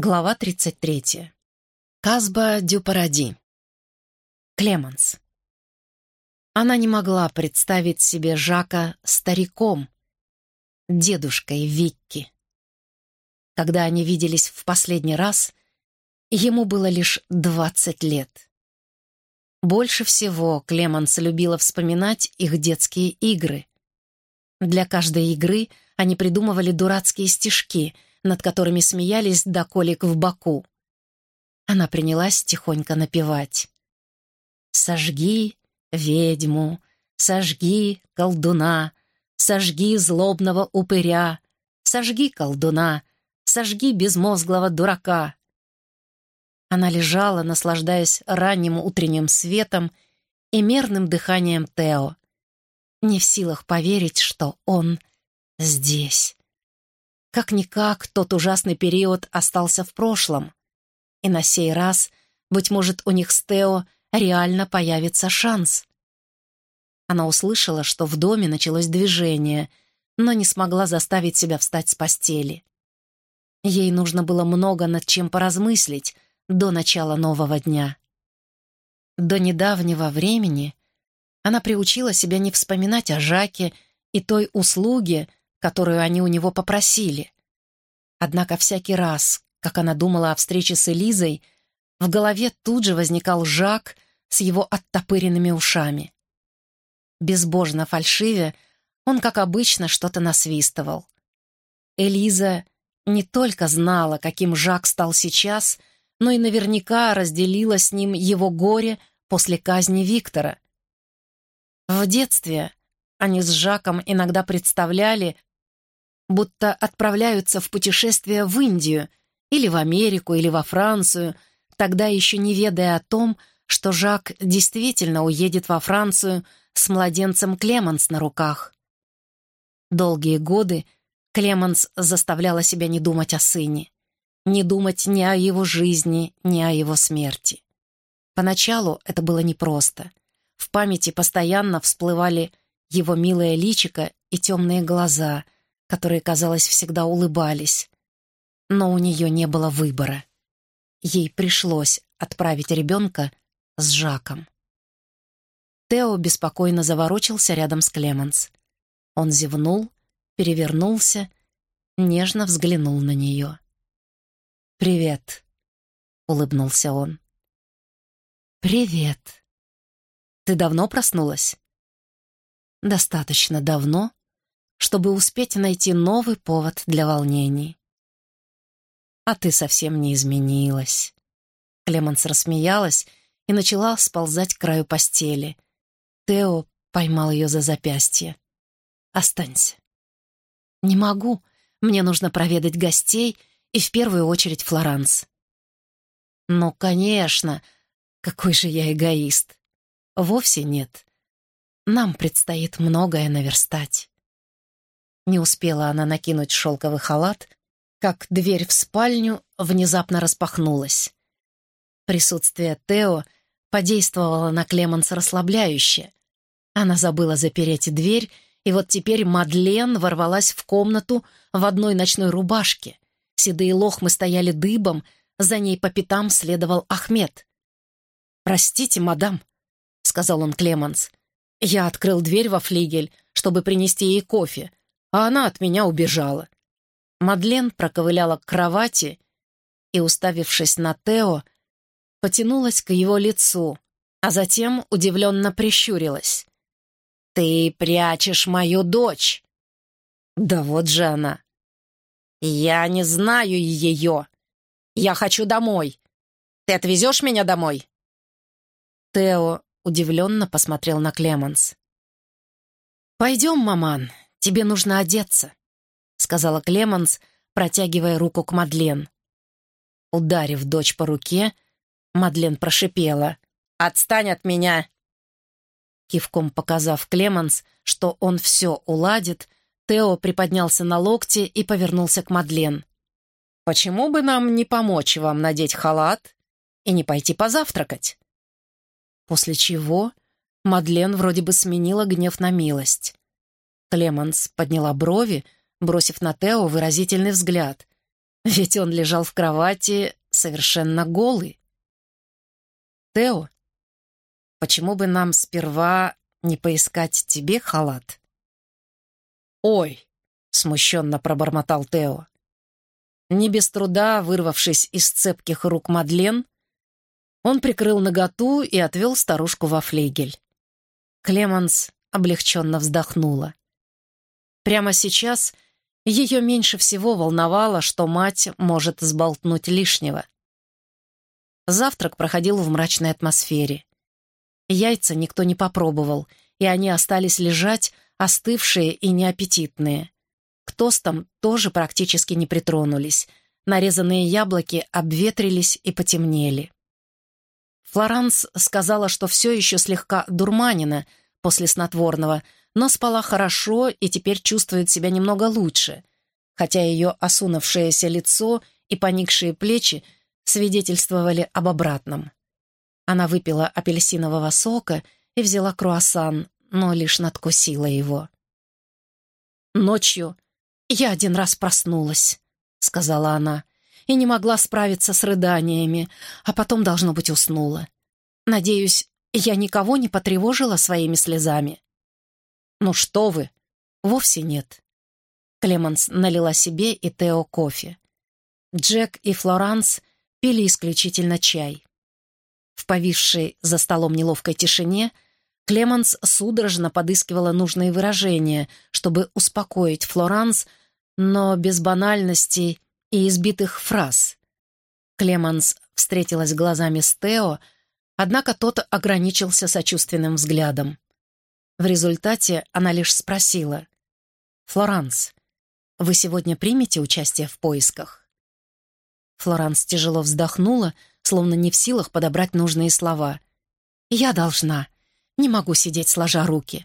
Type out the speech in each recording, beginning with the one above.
Глава 33. Казба дю Паради. Клеменс. Она не могла представить себе Жака стариком, дедушкой Викки. Когда они виделись в последний раз, ему было лишь двадцать лет. Больше всего Клеменс любила вспоминать их детские игры. Для каждой игры они придумывали дурацкие стишки — над которыми смеялись до колик в боку. Она принялась тихонько напевать. «Сожги ведьму, сожги колдуна, сожги злобного упыря, сожги колдуна, сожги безмозглого дурака». Она лежала, наслаждаясь ранним утренним светом и мерным дыханием Тео, не в силах поверить, что он здесь. Как-никак, тот ужасный период остался в прошлом. И на сей раз, быть может, у них с Тео реально появится шанс. Она услышала, что в доме началось движение, но не смогла заставить себя встать с постели. Ей нужно было много над чем поразмыслить до начала нового дня. До недавнего времени она приучила себя не вспоминать о Жаке и той услуге, которую они у него попросили. Однако всякий раз, как она думала о встрече с Элизой, в голове тут же возникал Жак с его оттопыренными ушами. Безбожно фальшиве, он, как обычно, что-то насвистывал. Элиза не только знала, каким Жак стал сейчас, но и наверняка разделила с ним его горе после казни Виктора. В детстве они с Жаком иногда представляли, будто отправляются в путешествие в Индию или в Америку, или во Францию, тогда еще не ведая о том, что Жак действительно уедет во Францию с младенцем Клеманс на руках. Долгие годы Клеманс заставляла себя не думать о сыне, не думать ни о его жизни, ни о его смерти. Поначалу это было непросто. В памяти постоянно всплывали его милое личико и темные глаза — которые, казалось, всегда улыбались. Но у нее не было выбора. Ей пришлось отправить ребенка с Жаком. Тео беспокойно заворочился рядом с Клеменс. Он зевнул, перевернулся, нежно взглянул на нее. «Привет», — улыбнулся он. «Привет. Ты давно проснулась?» «Достаточно давно, чтобы успеть найти новый повод для волнений. «А ты совсем не изменилась». Клеманс рассмеялась и начала сползать к краю постели. Тео поймал ее за запястье. «Останься». «Не могу. Мне нужно проведать гостей и в первую очередь Флоранс». «Ну, конечно. Какой же я эгоист». «Вовсе нет. Нам предстоит многое наверстать». Не успела она накинуть шелковый халат, как дверь в спальню внезапно распахнулась. Присутствие Тео подействовало на Клеманс расслабляюще. Она забыла запереть дверь, и вот теперь Мадлен ворвалась в комнату в одной ночной рубашке. Седые лохмы стояли дыбом, за ней по пятам следовал Ахмед. «Простите, мадам», — сказал он Клеманс. «Я открыл дверь во флигель, чтобы принести ей кофе, а она от меня убежала. Мадлен проковыляла к кровати и, уставившись на Тео, потянулась к его лицу, а затем удивленно прищурилась. «Ты прячешь мою дочь!» «Да вот же она!» «Я не знаю ее! Я хочу домой! Ты отвезешь меня домой?» Тео удивленно посмотрел на Клеменс. «Пойдем, маман, «Тебе нужно одеться», — сказала Клеманс, протягивая руку к Мадлен. Ударив дочь по руке, Мадлен прошипела. «Отстань от меня!» Кивком показав Клеманс, что он все уладит, Тео приподнялся на локте и повернулся к Мадлен. «Почему бы нам не помочь вам надеть халат и не пойти позавтракать?» После чего Мадлен вроде бы сменила гнев на милость. Клеманс подняла брови, бросив на Тео выразительный взгляд. Ведь он лежал в кровати совершенно голый. Тео, почему бы нам сперва не поискать тебе халат? Ой, смущенно пробормотал Тео. Не без труда, вырвавшись из цепких рук Мадлен, он прикрыл наготу и отвел старушку во флейгель. Клеманс облегченно вздохнула. Прямо сейчас ее меньше всего волновало, что мать может сболтнуть лишнего. Завтрак проходил в мрачной атмосфере. Яйца никто не попробовал, и они остались лежать, остывшие и неаппетитные. К тостам тоже практически не притронулись. Нарезанные яблоки обветрились и потемнели. Флоранс сказала, что все еще слегка дурманина после снотворного, но спала хорошо и теперь чувствует себя немного лучше, хотя ее осунувшееся лицо и поникшие плечи свидетельствовали об обратном. Она выпила апельсинового сока и взяла круассан, но лишь надкусила его. «Ночью я один раз проснулась», — сказала она и не могла справиться с рыданиями, а потом, должно быть, уснула. Надеюсь, я никого не потревожила своими слезами. «Ну что вы!» «Вовсе нет». Клеманс налила себе и Тео кофе. Джек и Флоранс пили исключительно чай. В повисшей за столом неловкой тишине Клеманс судорожно подыскивала нужные выражения, чтобы успокоить Флоранс, но без банальностей и избитых фраз. Клеманс встретилась глазами с Тео, однако тот ограничился сочувственным взглядом. В результате она лишь спросила, «Флоранс, вы сегодня примете участие в поисках?» Флоранс тяжело вздохнула, словно не в силах подобрать нужные слова. «Я должна. Не могу сидеть сложа руки».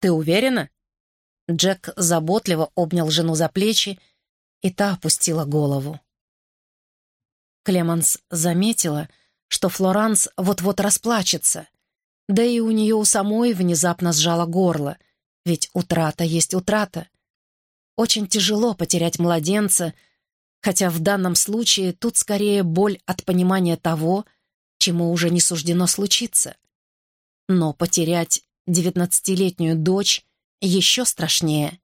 «Ты уверена?» Джек заботливо обнял жену за плечи и та опустила голову. Клеманс заметила, что Флоранс вот-вот расплачется, да и у нее у самой внезапно сжало горло, ведь утрата есть утрата. Очень тяжело потерять младенца, хотя в данном случае тут скорее боль от понимания того, чему уже не суждено случиться. Но потерять девятнадцатилетнюю дочь еще страшнее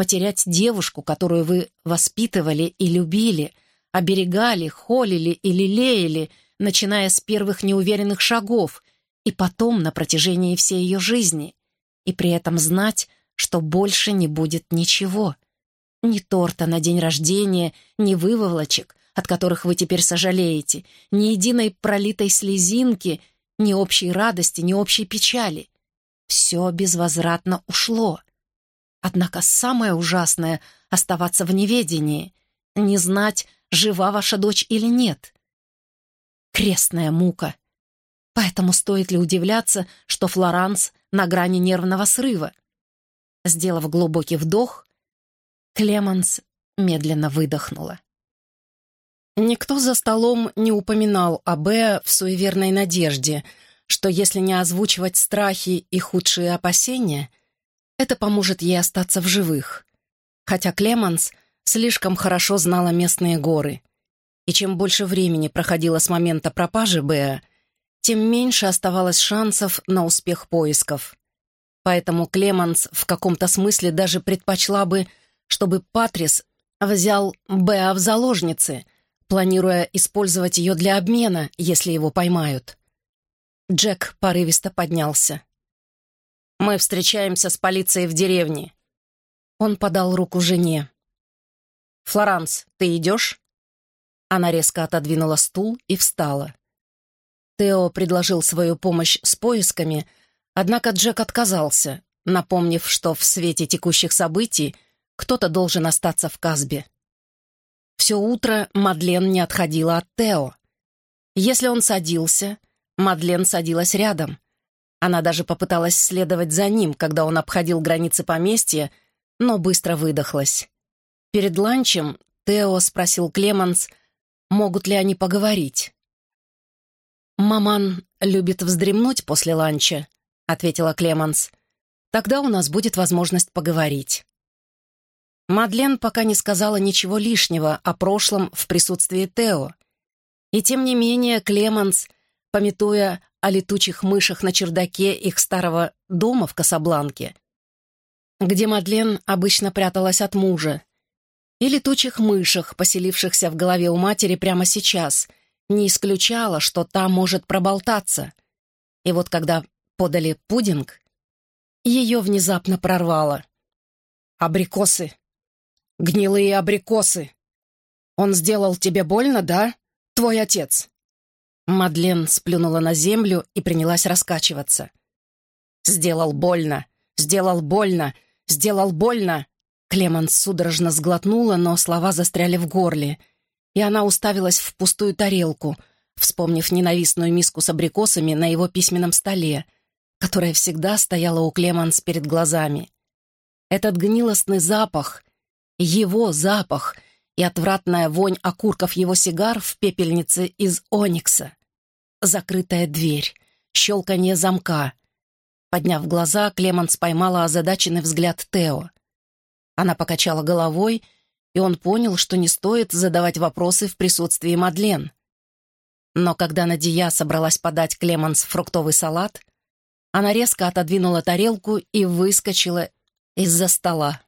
потерять девушку, которую вы воспитывали и любили, оберегали, холили и лелеяли, начиная с первых неуверенных шагов, и потом на протяжении всей ее жизни, и при этом знать, что больше не будет ничего. Ни торта на день рождения, ни выволочек, от которых вы теперь сожалеете, ни единой пролитой слезинки, ни общей радости, ни общей печали. Все безвозвратно ушло. Однако самое ужасное — оставаться в неведении, не знать, жива ваша дочь или нет. Крестная мука. Поэтому стоит ли удивляться, что Флоранс на грани нервного срыва? Сделав глубокий вдох, Клеманс медленно выдохнула. Никто за столом не упоминал о Беа в суеверной надежде, что если не озвучивать страхи и худшие опасения — это поможет ей остаться в живых. Хотя Клеманс слишком хорошо знала местные горы. И чем больше времени проходило с момента пропажи Беа, тем меньше оставалось шансов на успех поисков. Поэтому Клеманс в каком-то смысле даже предпочла бы, чтобы Патрис взял Беа в заложницы, планируя использовать ее для обмена, если его поймают. Джек порывисто поднялся. Мы встречаемся с полицией в деревне». Он подал руку жене. «Флоранс, ты идешь?» Она резко отодвинула стул и встала. Тео предложил свою помощь с поисками, однако Джек отказался, напомнив, что в свете текущих событий кто-то должен остаться в Казбе. Все утро Мадлен не отходила от Тео. Если он садился, Мадлен садилась рядом — она даже попыталась следовать за ним, когда он обходил границы поместья, но быстро выдохлась. Перед ланчем Тео спросил Клеманс, могут ли они поговорить. «Маман любит вздремнуть после ланча», — ответила Клеманс. «Тогда у нас будет возможность поговорить». Мадлен пока не сказала ничего лишнего о прошлом в присутствии Тео. И тем не менее Клеманс, пометуя о летучих мышах на чердаке их старого дома в Касабланке, где Мадлен обычно пряталась от мужа, и летучих мышах, поселившихся в голове у матери прямо сейчас, не исключала, что та может проболтаться. И вот когда подали пудинг, ее внезапно прорвало. «Абрикосы! Гнилые абрикосы! Он сделал тебе больно, да, твой отец?» Мадлен сплюнула на землю и принялась раскачиваться. «Сделал больно! Сделал больно! Сделал больно!» Клеманс судорожно сглотнула, но слова застряли в горле, и она уставилась в пустую тарелку, вспомнив ненавистную миску с абрикосами на его письменном столе, которая всегда стояла у Клеманс перед глазами. Этот гнилостный запах, его запах и отвратная вонь окурков его сигар в пепельнице из оникса. Закрытая дверь, щелканье замка. Подняв глаза, Клеманс поймала озадаченный взгляд Тео. Она покачала головой, и он понял, что не стоит задавать вопросы в присутствии Мадлен. Но когда Надия собралась подать Клеманс фруктовый салат, она резко отодвинула тарелку и выскочила из-за стола.